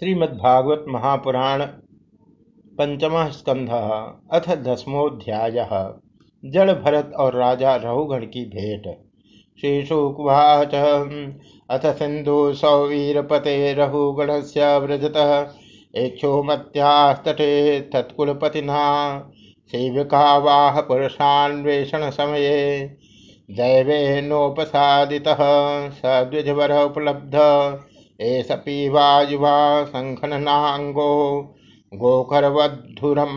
श्रीमद्भागवत महापुराण पंचम स्कंध अथ दसमोध्याय। जड़ भरत और राजा रहुगण की भेंट। श्रीशुकुवाच अथ सिंधु सौवीरपते रहुगण से व्रजत। इक्षोमत्यास्तटे तत्कुलपतिना। सेविकावाह पुरुषान्वेषण समये दैवेनोपसादितः स द्विजवर उपलब्ध। एष पीवा युवा सङ्खननाङ्गो गोकरवद्धुरं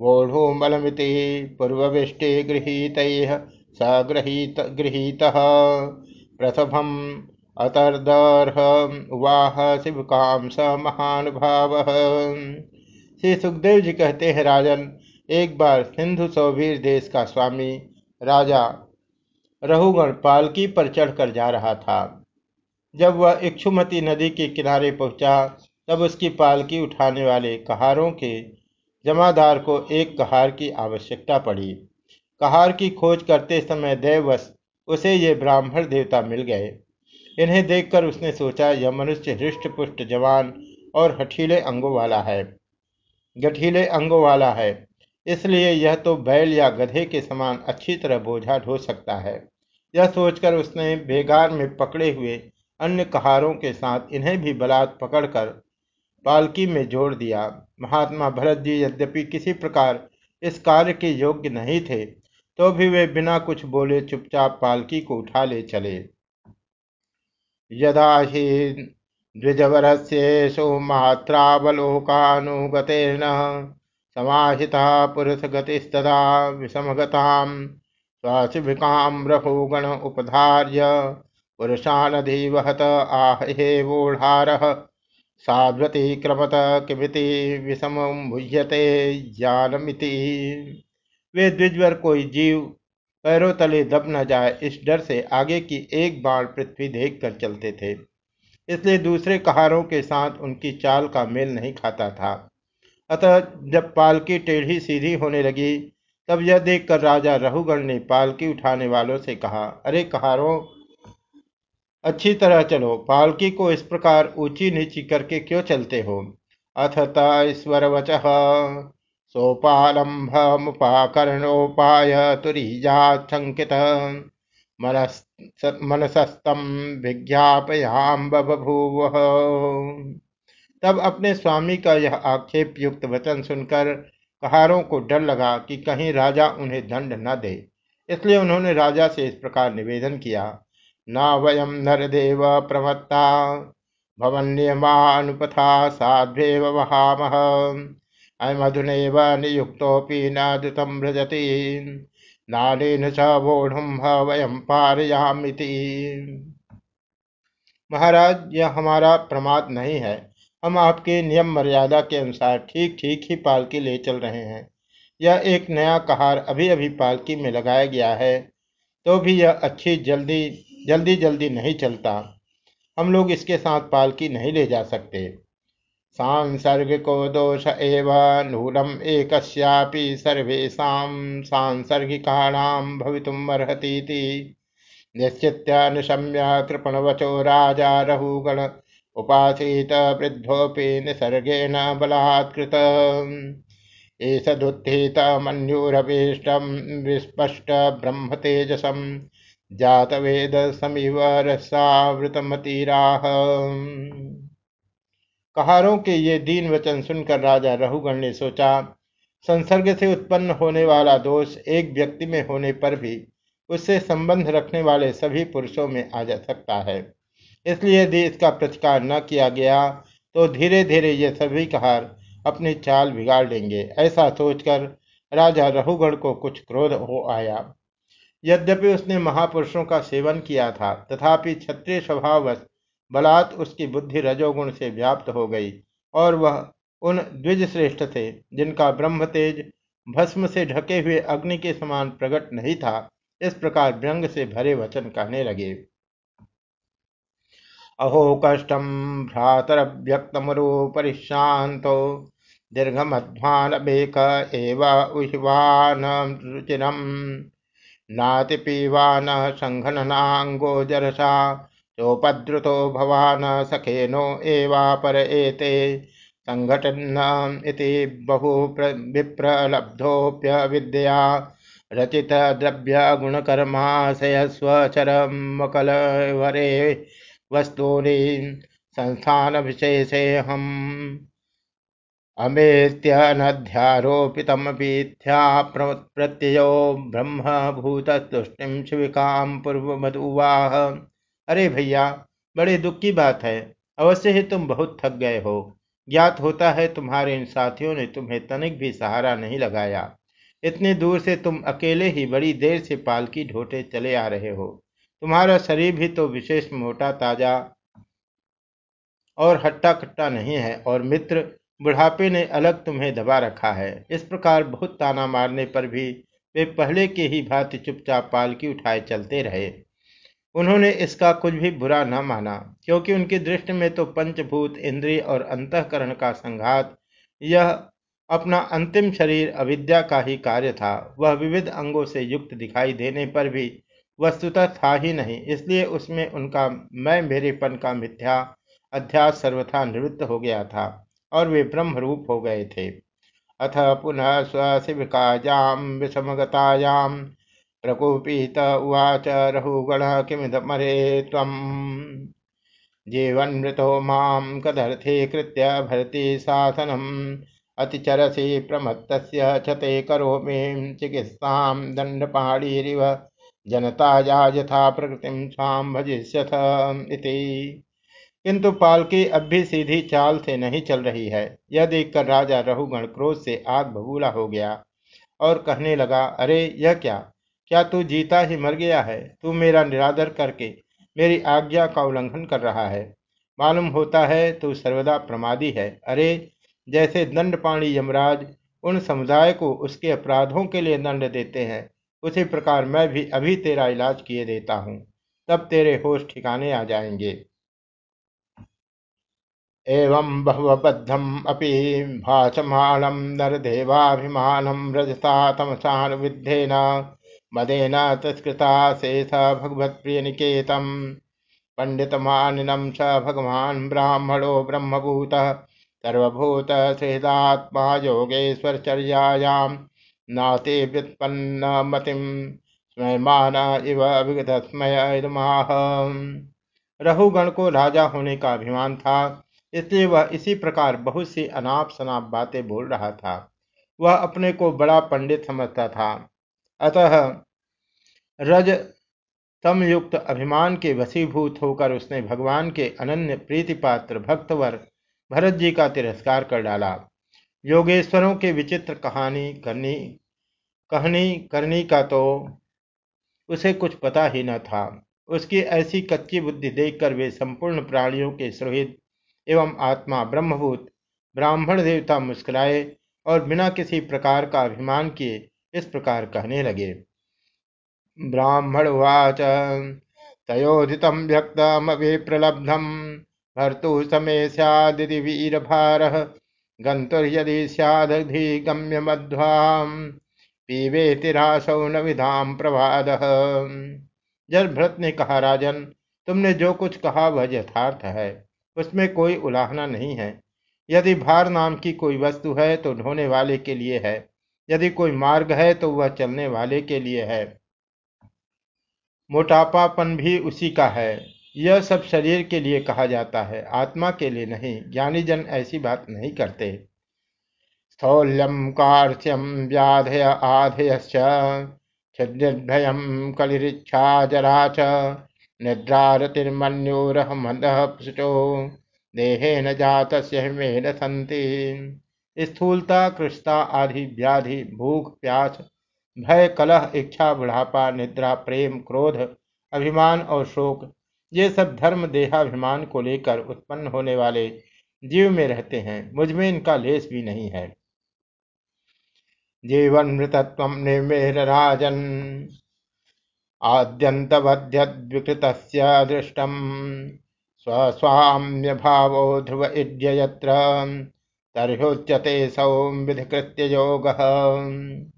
वोढुमलमिति पूर्वविष्टिगृहीतैः स गृहीत गृहीतः प्रथमम् अतर्दर्ह उवाह शिवकाम स महानुभाव। श्री सुखदेव जी कहते हैं, राजन, एक बार सिंधु सौवीर देश का स्वामी राजा रहुगण पालकी पर चढ़कर जा रहा था। जब वह इक्षुमती नदी के किनारे पहुँचा, तब उसकी पालकी उठाने वाले कहारों के जमादार को एक कहार की आवश्यकता पड़ी। कहार की खोज करते समय देववश उसे ये ब्राह्मण देवता मिल गए। इन्हें देखकर उसने सोचा, यह मनुष्य हृष्ट पुष्ट जवान और हठीले अंगों वाला है। गठीले अंगों वाला है। इसलिए यह तो बैल या गधे के समान अच्छी तरह बोझा ढो सकता है। यह सोचकर उसने बेगार में पकड़े हुए अन्य कहारों के साथ इन्हें भी बलात् पकड़कर पालकी में जोड़ दिया। महात्मा भरत जी यद्यपि किसी प्रकार इस कार्य के योग्य नहीं थे तो भी वे बिना कुछ बोले चुपचाप पालकी को उठा ले चले। यदा ही द्विजवर द्विजवरस्येषु मात्रावलोकानुगतेन समाहिता पुरुष गतिस्तदा विषमगतां स्वाशिभिकां रघुगण उपधार्य पुरुषानधिवहत आहे वोढारः साध्वती क्रमत किमिति विषमुह्यते ज्ञानमिति। वे द्विजवर कोई जीव, पैरों तले दब न जाए, इस डर से आगे की एक बाण पृथ्वी देख कर चलते थे। इसलिए दूसरे कहारों के साथ उनकी चाल का मेल नहीं खाता था। अतः जब पालकी टेढ़ी सीधी होने लगी, तब यह देखकर राजा रहुगण ने पालकी उठाने वालों से कहा, अरे कहारों अच्छी तरह चलो। पालकी को इस प्रकार ऊँची नीची करके क्यों चलते हो? अथ तस्वर वच सोपालंभमुपाकरणोपाय तुरीजाशंकित मनसस्तम विज्ञापयाम बभूव। तब अपने स्वामी का यह आक्षेप युक्त वचन सुनकर कहारों को डर लगा कि कहीं राजा उन्हें दंड न दे। इसलिए उन्होंने राजा से इस प्रकार निवेदन किया। न वयम नरदेव प्रमत्ता भवन्यमानुपथा साध्वेव वहामः। अयमधुनैव नियुक्तोऽपि न द्रुतं व्रजति। नानेन च वोढुं वयम पारयामिति महाराज, यह हमारा प्रमाद नहीं है। हम आपके नियम मर्यादा के अनुसार ठीक ठीक ही पालकी ले चल रहे हैं। यह एक नया कहार अभी अभी पालकी में लगाया गया है तो भी यह अच्छी जल्दी जल्दी जल्दी नहीं चलता। हम लोग इसके साथ पालकी नहीं ले जा सकते। सांसर्गिको दोष एव नूनम एक सर्वेशा सांसर्गिकाणाम भवितुमर्हतीति निश्चित्यानुशम्य कृपणवचो राजा रहुगण उपासीत वृद्धोऽपि निसर्गेण बलात्कृत। एषदुत्थित मन्युरभीष्टं विस्पष्ट ब्रह्म तेजसम जात वेद समीव रसावृतमतीराह कहारों के ये दीन वचन सुनकर राजा रहुगण ने सोचा, संसर्ग से उत्पन्न होने वाला दोष एक व्यक्ति में होने पर भी उससे संबंध रखने वाले सभी पुरुषों में आ जा सकता है। इसलिए यदि इसका प्रतिकार न किया गया तो धीरे धीरे ये सभी कहार अपनी चाल बिगाड़ लेंगे। ऐसा सोचकर राजा रहुगण को कुछ क्रोध हो आया। यद्यपि उसने महापुरुषों का सेवन किया था, तथापि क्षत्रिय स्वभाववश बलात् उसकी बुद्धि रजोगुण से व्याप्त हो गई और वह उन द्विज श्रेष्ठ थे, जिनका ब्रह्म तेज भस्म से ढके हुए अग्नि के समान प्रकट नहीं था। इस प्रकार व्यंग से भरे वचन कहने लगे। अहो कष्टम भ्रातरव्यक्तमरो परिशांतो दीर्घमध्वान बेक एव उह्वान रुचिरम। नातिपीवा न सङ्घननाङ्गो जरसा सोपद्रुतो भवान सखेनो एवापर एते संघटन बहु विप्रलब्धोप्य विद्या रचित द्रव्य गुणकर्माशय स्वचरमकलवरे वस्तूनि संस्थान विशेषे हम अमेत्यनध्यारोपितमपीथ्या प्रत्ययो ब्रह्म भूतस्तुष्टिम शिविकाम पूर्व मधुवाह अरे भैया, बड़े दुख की बात है। अवश्य ही तुम बहुत थक गए हो। ज्ञात होता है तुम्हारे इन साथियों ने तुम्हें तनिक भी सहारा नहीं लगाया। इतने दूर से तुम अकेले ही बड़ी देर से पालकी ढोटे चले आ रहे हो। तुम्हारा शरीर भी तो विशेष मोटा ताज़ा और हट्टा कट्टा नहीं है और मित्र बुढ़ापे ने अलग तुम्हें दबा रखा है। इस प्रकार बहुत ताना मारने पर भी वे पहले के ही भांति चुपचाप पालकी उठाए चलते रहे। उन्होंने इसका कुछ भी बुरा न माना, क्योंकि उनकी दृष्टि में तो पंचभूत इंद्रिय और अंतकरण का संघात यह अपना अंतिम शरीर अविद्या का ही कार्य था। वह विविध अंगों से युक्त दिखाई देने पर भी वस्तुतः था ही नहीं, इसलिए उसमें उनका मैं मेरेपन का मिथ्या अध्यास सर्वथा निवृत्त हो गया था। और वे ब्रह्म रूप हो गए थे। अथ पुनः स्वशिविकायाम विषमगतायाम प्रकोपीत उवाच रहुगण किमिदमरे त्वम्? जीवन्मृतो माँ कदर्थे कृत्य भरती साधनम् अतिचरसि प्रमत्तस्य च ते करोमि चिकित्सां दण्डपाणिरिव। जनताया यथा प्रकृतिं स्वां भजिष्यथ इति। किंतु पालकी अब भी सीधी चाल से नहीं चल रही है। यह देखकर राजा रहुगण क्रोध से आग बबूला हो गया और कहने लगा, अरे, यह क्या? क्या तू जीता ही मर गया है? तू मेरा निरादर करके मेरी आज्ञा का उल्लंघन कर रहा है। मालूम होता है तू सर्वदा प्रमादी है। अरे, जैसे दंड पाणी यमराज उन समुदाय को उसके अपराधों के लिए दंड देते हैं, उसी प्रकार मैं भी अभी तेरा इलाज किए देता हूँ। तब तेरे होश ठिकाने आ जाएँगे। एवं बहुबद्धम् अपि भाषमाणं नरदेवाभिमानं रजसा तमसानुविद्धेन मदेन तत्कृता शेष भगवत्प्रियनिकेतं पण्डितमानिनं स भगवान् ब्राह्मणो ब्रह्मभूत ब्रह्मभूतः सर्वभूतसहृदात्मा योगेश्वरचर्यायां नाते व्युत्पन्नमतिं स्मयमान इव विगतस्मय रहुगण को राजा होने का अभिमान था। इसलिए वह इसी प्रकार बहुत सी अनाप शनाप बातें बोल रहा था। वह अपने को बड़ा पंडित समझता था। अतः रज तमयुक्त अभिमान के वसीभूत होकर उसने भगवान के अनन्य प्रीति पात्र भक्तवर भरत जी का तिरस्कार कर डाला। योगेश्वरों के विचित्र कहानी करनी, कहनी, करनी का तो उसे कुछ पता ही न था। उसकी ऐसी कच्ची बुद्धि देखकर वे संपूर्ण प्राणियों के सुहित एवं आत्मा ब्रह्मभूत ब्राह्मण देवता मुस्कुराए और बिना किसी प्रकार का अभिमान किए इस प्रकार कहने लगे। ब्राह्मणवाच तयोदित व्यक्तमभिप्रलब्धम भर्तु समय सैदिति वीरभार गंतुर्यदि गम्य मध्वाम पीवे तिरासौ न विधाम प्रभाद। जल भरत ने कहा, राजन, तुमने जो कुछ कहा वह यथार्थ है। उसमें कोई उलाहना नहीं है। यदि भार नाम की कोई वस्तु है तो ढोने वाले के लिए है। यदि कोई मार्ग है तो वह चलने वाले के लिए है। मोटापापन भी उसी का है। यह सब शरीर के लिए कहा जाता है, आत्मा के लिए नहीं। ज्ञानी जन ऐसी बात नहीं करते। स्थौल्यम कार्श्यम व्याधय आधयश्च छिद्भयम कलिरिच्छा जरा निद्रारतिर्मन्योरहमदः देहे न जात हिमेन संति स्थूलता कृष्णता आदि, व्याधि, भूख, प्यास, भय, कलह, इच्छा, बुढ़ापा, निद्रा, प्रेम, क्रोध, अभिमान और शोक, ये सब धर्म, देहाभिमान को लेकर उत्पन्न होने वाले जीव में रहते हैं। मुझमें इनका लेस भी नहीं है। जीवन मृतत्व निर्मेर राजन। आद्यन्तवध्यद्विकृतस्य दृष्टं स्वस्वाम्यभावो ध्रुव इड्य यत्र तरह्योच्यते विधिकृत्य योग।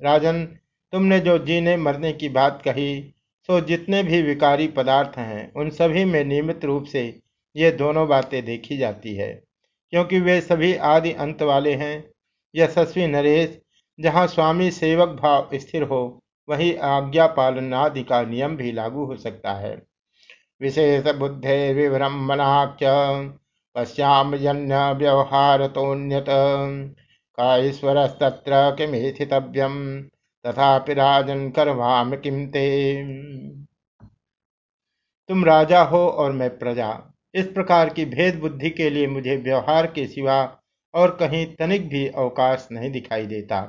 राजन, तुमने जो जीने मरने की बात कही, सो जितने भी विकारी पदार्थ हैं, उन सभी में नियमित रूप से ये दोनों बातें देखी जाती है। क्योंकि वे सभी आदि अंत वाले हैं, यशस्वी नरेश, जहाँ स्वामी सेवक भाव स्थिर हो वही आज्ञा पालन आदि का नियम भी लागू हो सकता है। विशेष बुद्धे विभ्रमणाख्य पश्याम जन्य व्यवहार तोन्यत का ईश्वर तत्र किमिथितव्यम? तथा राजन करवाम किमते तुम राजा हो और मैं प्रजा। इस प्रकार की भेद बुद्धि के लिए मुझे व्यवहार के सिवा और कहीं तनिक भी अवकाश नहीं दिखाई देता।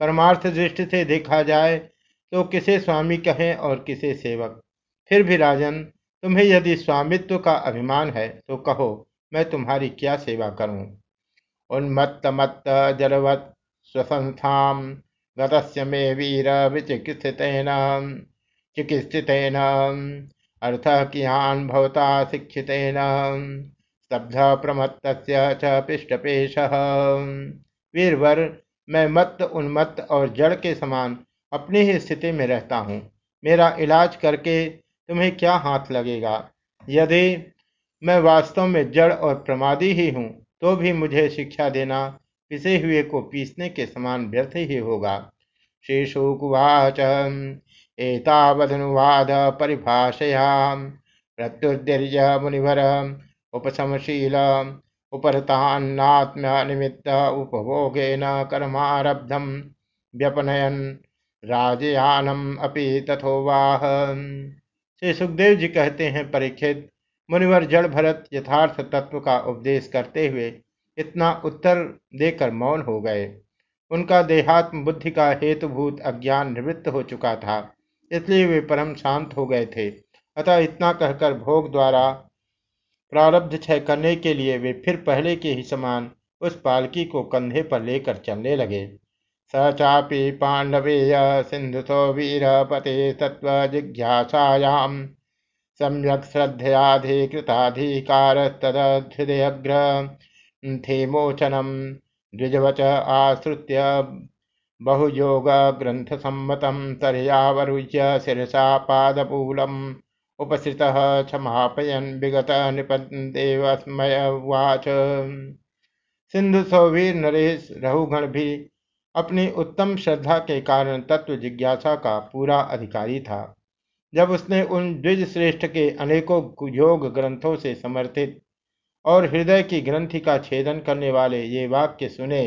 परमार्थ दृष्टि से देखा जाए तो किसे स्वामी कहें और किसे सेवक? फिर भी राजन, तुम्हें यदि स्वामित्व का अभिमान है तो कहो, मैं तुम्हारी क्या सेवा करूँ? उन्मत्त मत्त जलवत स्वसंस्थाम, गतस्य मे वीर विचिकित्सितेन, चिकित्सितेन। अर्थ कियान भवता शिक्षितेन। स्तब्ध प्रमत्त च पृष्ठपेश वीरवर, मैं मत्त, उन्मत्त और जड़ के समान अपनी ही स्थिति में रहता हूँ। मेरा इलाज करके तुम्हें क्या हाथ लगेगा? यदि मैं वास्तव में जड़ और प्रमादी ही हूँ तो भी मुझे शिक्षा देना पिसे हुए को पीसने के समान व्यर्थ ही होगा। श्री शुकुवाच। एतावदनुवाद परिभाषया प्रत्युदीर्य मुनिवर। उपशमशील। निमित्त उपभोगेन कर्मारब्धम व्यपनयन। राजयानम अपि तथोवाह श्री सुखदेव जी कहते हैं, परीक्षित, मुनिवर जड़ भरत यथार्थ तत्व का उपदेश करते हुए इतना उत्तर देकर मौन हो गए। उनका देहात्म बुद्धि का हेतुभूत अज्ञान निवृत्त हो चुका था, इसलिए वे परम शांत हो गए थे। अतः इतना कहकर भोग द्वारा प्रारब्ध क्षय करने के लिए वे फिर पहले के ही समान उस पालकी को कंधे पर लेकर चलने लगे। स चापी पांडवेय सिंधुसो वीर पते तत्व जिज्ञासायाम सम्यक श्रद्धयाधिकृताधिकार तदहृदयग्रंथेमोचनम द्विजवच आश्रुत्य बहुयोग ग्रंथसम्मतं तर्यावरुह्य शिरसा पादपूलम् उपसृतः क्षमापयन् विगत नृपदेवस्मयवाच सिंधु सौवीर नरेश रहुगण भी अपनी उत्तम श्रद्धा के कारण तत्व जिज्ञासा का पूरा अधिकारी था। जब उसने उन द्विज श्रेष्ठ के अनेकों योग ग्रंथों से समर्थित और हृदय की ग्रंथि का छेदन करने वाले ये वाक्य सुने,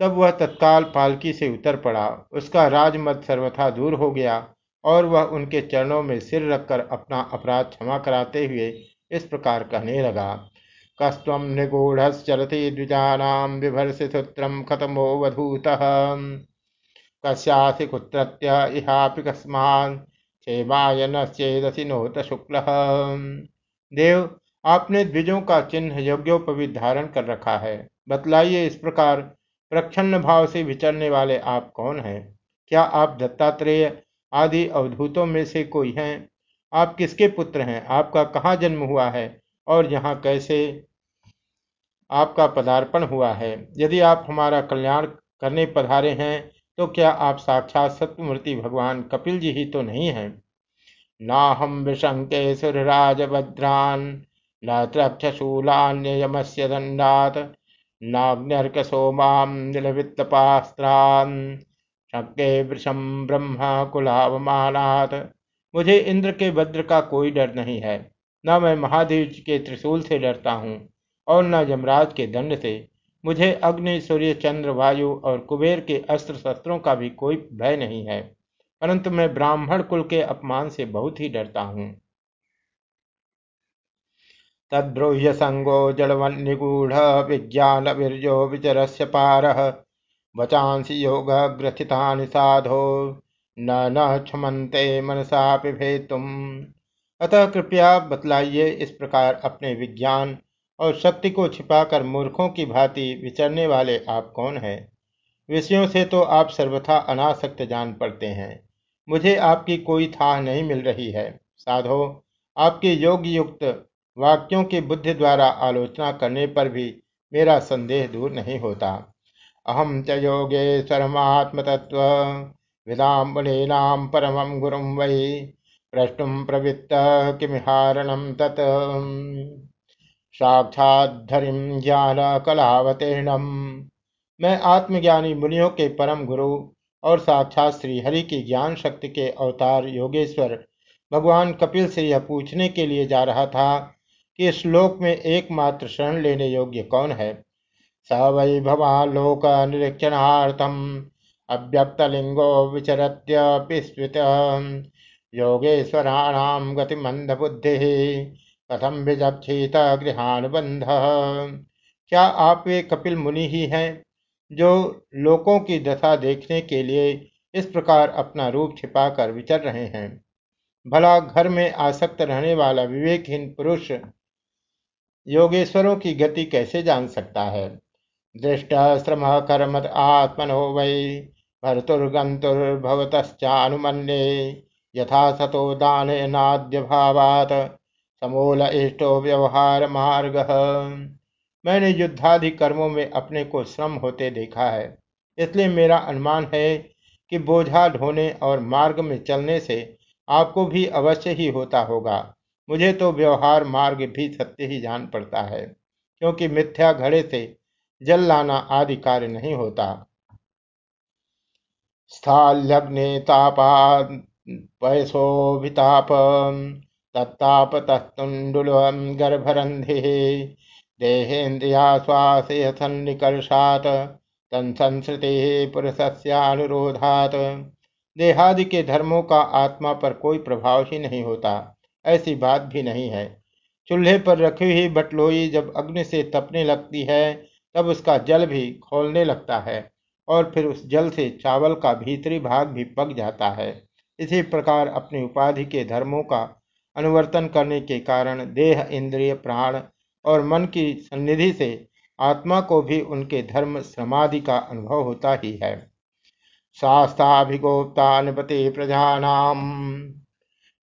तब वह तत्काल पालकी से उतर पड़ा। उसका राजमत सर्वथा दूर हो गया और वह उनके चरणों में सिर रखकर अपना अपराध क्षमा कराते हुए इस प्रकार कहने लगा। कस्व निगूढ़रति द्विजानाम बिभर्षि सूत्रम खतमो वधूत। कस्यासि कुत्रत्य इहापि कस्मान नोत शुक्ल देव, आपने द्विजों का चिन्ह योग्योपवित धारण कर रखा है। बतलाइए इस प्रकार प्रक्षण भाव से विचरने वाले आप कौन हैं? क्या आप दत्तात्रेय आदि अवधूतों में से कोई हैं? आप किसके पुत्र हैं? आपका कहाँ जन्म हुआ है? और यहाँ कैसे आपका पदार्पण हुआ है। यदि आप हमारा कल्याण करने पधारे हैं तो क्या आप साक्षात सत्यमूर्ति भगवान कपिल जी ही तो नहीं हैं? ना हम विशंके सुरराजभद्रान न त्रक्षशूलान्ययमस्य दण्डात् नाग्न्यर्कसोमां निलवित्तपास्त्रान् शक्के वृषम ब्रह्म कुलावमानात् मुझे इंद्र के वज्र का कोई डर नहीं है। न मैं महादेव के त्रिशूल से डरता हूँ और न यमराज के दंड से। मुझे अग्नि, सूर्य, चंद्र, वायु और कुबेर के अस्त्र शस्त्रों का भी कोई भय नहीं है, परंतु मैं ब्राह्मण कुल के अपमान से बहुत ही डरता हूँ। तद्ब्रूह्य संगो जड़वन्निगूढ़ विज्ञान वीर्यो विचरस्य पार वचांसि योग ग्रथितानि साधो। न न क्षमते मनसा पिभेतुम अतः कृपया बतलाइए इस प्रकार अपने विज्ञान और शक्ति को छिपाकर मूर्खों की भांति विचरने वाले आप कौन हैं? विषयों से तो आप सर्वथा अनासक्त जान पड़ते हैं। मुझे आपकी कोई था नहीं मिल रही है। साधो, आपके योग युक्त वाक्यों की बुद्धि द्वारा आलोचना करने पर भी मेरा संदेह दूर नहीं होता। अहम च योगेश्वरमात्म तत्व विदाम मुनीनाम परमं गुरुं वै प्रष्टुम प्रवृत्त किमिहारणं तत् ज्ञान कलावतीर्णम। मैं आत्मज्ञानी मुनियों के परम गुरु और साक्षात श्री हरि की ज्ञान शक्ति के अवतार योगेश्वर भगवान कपिल से यह पूछने के लिए जा रहा था कि श्लोक में एकमात्र शरण लेने योग्य कौन है? स वै भवालोक निरीक्षणार्थम, अव्यक्तलिंगो विचरत्यपिस्वित योगेश्वराणाम बुद्धि कथम विजक्षित गृहानुबंध क्या आप वे कपिल मुनि ही हैं जो लोकों की दशा देखने के लिए इस प्रकार अपना रूप छिपाकर विचर रहे हैं? भला घर में आसक्त रहने वाला विवेकहीन पुरुष योगेश्वरों की गति कैसे जान सकता है? दृष्ट श्रम कर्म आत्मनो वै भर्तुर्गंतुर्भवतश्चानुमन्ये यथा सतो दान नाद्य भावात समूल इष्टो व्यवहार मार्ग। मैंने युद्धादि कर्मों में अपने को श्रम होते देखा है। इसलिए मेरा अनुमान है कि बोझा ढोने और मार्ग में चलने से आपको भी अवश्य ही होता होगा। मुझे तो व्यवहार मार्ग भी सत्य ही जान पड़ता है, क्योंकि मिथ्या घड़े से जल लाना आदि कार्य नहीं होता। स्थाल्यग्ने तापात पैसोभिताप तत्ताप तत्तुंडुल गर्भरंधि देहेन्द्रियाश्वासयसन्निकर्षात् तत्संसृति पुरुषस्यानुरोधात। देहादि के धर्मों का आत्मा पर कोई प्रभाव ही नहीं होता, ऐसी बात भी नहीं है। चूल्हे पर रखी हुई बटलोई जब अग्नि से तपने लगती है, तब उसका जल भी खोलने लगता है और फिर उस जल से चावल का भीतरी भाग भी पक जाता है। इसी प्रकार अपनी उपाधि के धर्मों का अनुवर्तन करने के कारण देह, इंद्रिय, प्राण और मन की सन्निधि से आत्मा को भी उनके धर्म समाधि का अनुभव होता ही है। शास्ताभिगोप्ता निपति प्रजानाम,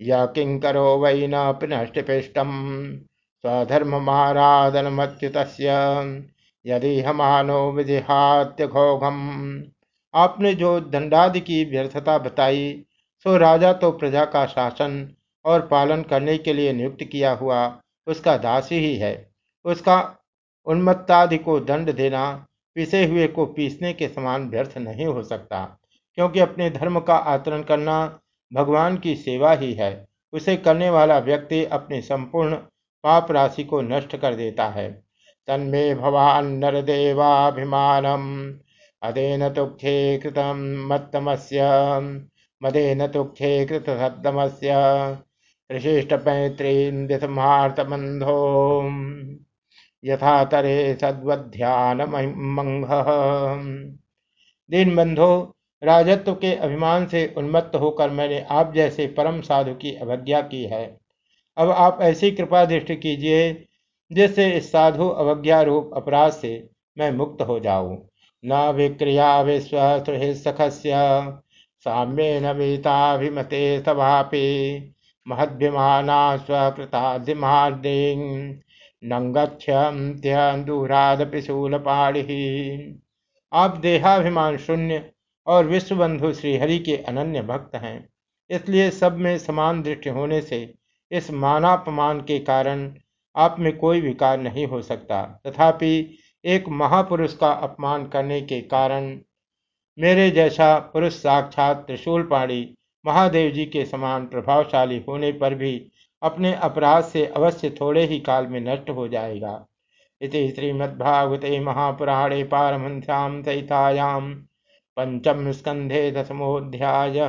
या किंकरो वै न पिनष्टिपिष्टम स्वधर्ममाराधनमच्युत यदि हमानो विजिहात्य घोघम। आपने जो दंडादि की व्यर्थता बताई सो राजा तो प्रजा का शासन और पालन करने के लिए नियुक्त किया हुआ उसका दासी ही है। उसका उन्मत्तादि को दंड देना, पिसे हुए को पीसने के समान व्यर्थ नहीं हो सकता, क्योंकि अपने धर्म का आचरण करना भगवान की सेवा ही है। उसे करने वाला व्यक्ति अपनी संपूर्ण पाप राशि को नष्ट कर देता है। तन्मे भवान नरदेवाभिमानम अदेन तुखे कृतम मत्तमस्य। मदेन तुखे कृत सत्तमस्य ऋषिष्ट पैतृन्दितमार्तबंधो यथा तरे सद्वध्यान मंग दीन बंधो राजत्व के अभिमान से उन्मत्त होकर मैंने आप जैसे परम साधु की अवज्ञा की है। अब आप ऐसी कृपा दृष्टि कीजिए, जिससे इस साधु अवज्ञा रूप अपराध से मैं मुक्त हो जाऊँ। न विक्रिया विश्व सखस्य साम्य नवीताभिमते सभापि महद्भिमाना स्वकृताधिमार्दिं नंगच्छन्त्यन्दूरादपि शूलपाणिः। आप देहाभिमान शून्य और विश्वबंधु श्रीहरि के अनन्य भक्त हैं। इसलिए सब में समान दृष्टि होने से इस मानापमान के कारण आप में कोई विकार नहीं हो सकता। तथापि एक महापुरुष का अपमान करने के कारण मेरे जैसा पुरुष साक्षात त्रिशूल पाणी महादेव जी के समान प्रभावशाली होने पर भी अपने अपराध से अवश्य थोड़े ही काल में नष्ट हो जाएगा। इति श्रीमद्भागवते महापुराणे पारमंथ्याम सहितायाम पंचम स्कंधे दसमोध्याय